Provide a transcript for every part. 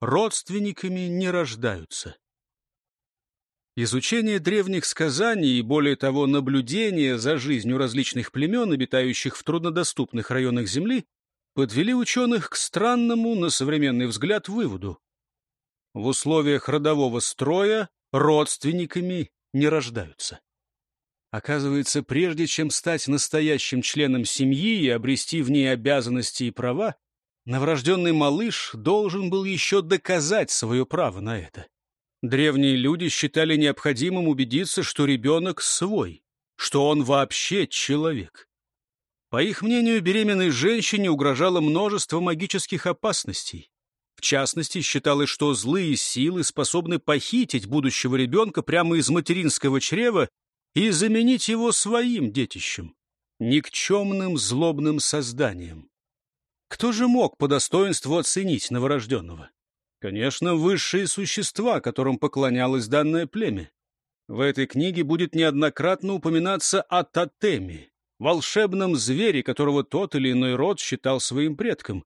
родственниками не рождаются. Изучение древних сказаний и, более того, наблюдение за жизнью различных племен, обитающих в труднодоступных районах Земли, подвели ученых к странному, на современный взгляд, выводу. В условиях родового строя родственниками не рождаются. Оказывается, прежде чем стать настоящим членом семьи и обрести в ней обязанности и права, новорожденный малыш должен был еще доказать свое право на это. Древние люди считали необходимым убедиться, что ребенок свой, что он вообще человек. По их мнению, беременной женщине угрожало множество магических опасностей. В частности, считалось, что злые силы способны похитить будущего ребенка прямо из материнского чрева и заменить его своим детищем, никчемным злобным созданием. Кто же мог по достоинству оценить новорожденного? Конечно, высшие существа, которым поклонялось данное племя. В этой книге будет неоднократно упоминаться о тотеме, волшебном звере, которого тот или иной род считал своим предком.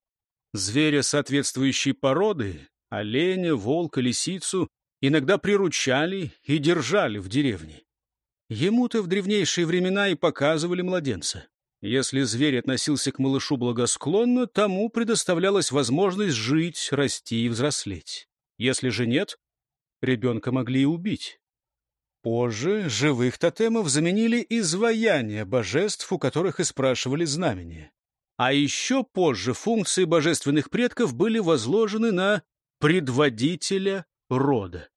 Зверя соответствующей породы, оленя, волка, лисицу, иногда приручали и держали в деревне. Ему-то в древнейшие времена и показывали младенца. Если зверь относился к малышу благосклонно, тому предоставлялась возможность жить, расти и взрослеть. Если же нет, ребенка могли и убить. Позже живых тотемов заменили изваяния божеств, у которых и спрашивали знамения. А еще позже функции божественных предков были возложены на предводителя рода.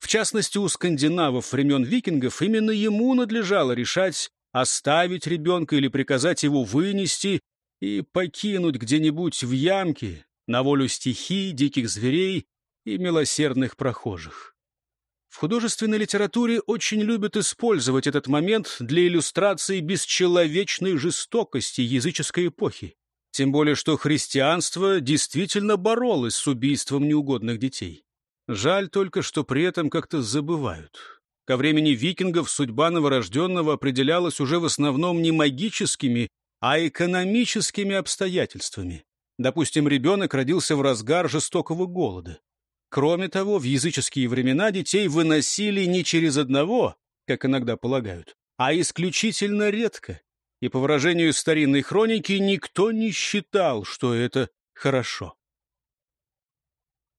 В частности, у скандинавов времен викингов именно ему надлежало решать, оставить ребенка или приказать его вынести и покинуть где-нибудь в ямке на волю стихий, диких зверей и милосердных прохожих. В художественной литературе очень любят использовать этот момент для иллюстрации бесчеловечной жестокости языческой эпохи. Тем более, что христианство действительно боролось с убийством неугодных детей. Жаль только, что при этом как-то забывают. Ко времени викингов судьба новорожденного определялась уже в основном не магическими, а экономическими обстоятельствами. Допустим, ребенок родился в разгар жестокого голода. Кроме того, в языческие времена детей выносили не через одного, как иногда полагают, а исключительно редко. И по выражению старинной хроники, никто не считал, что это хорошо.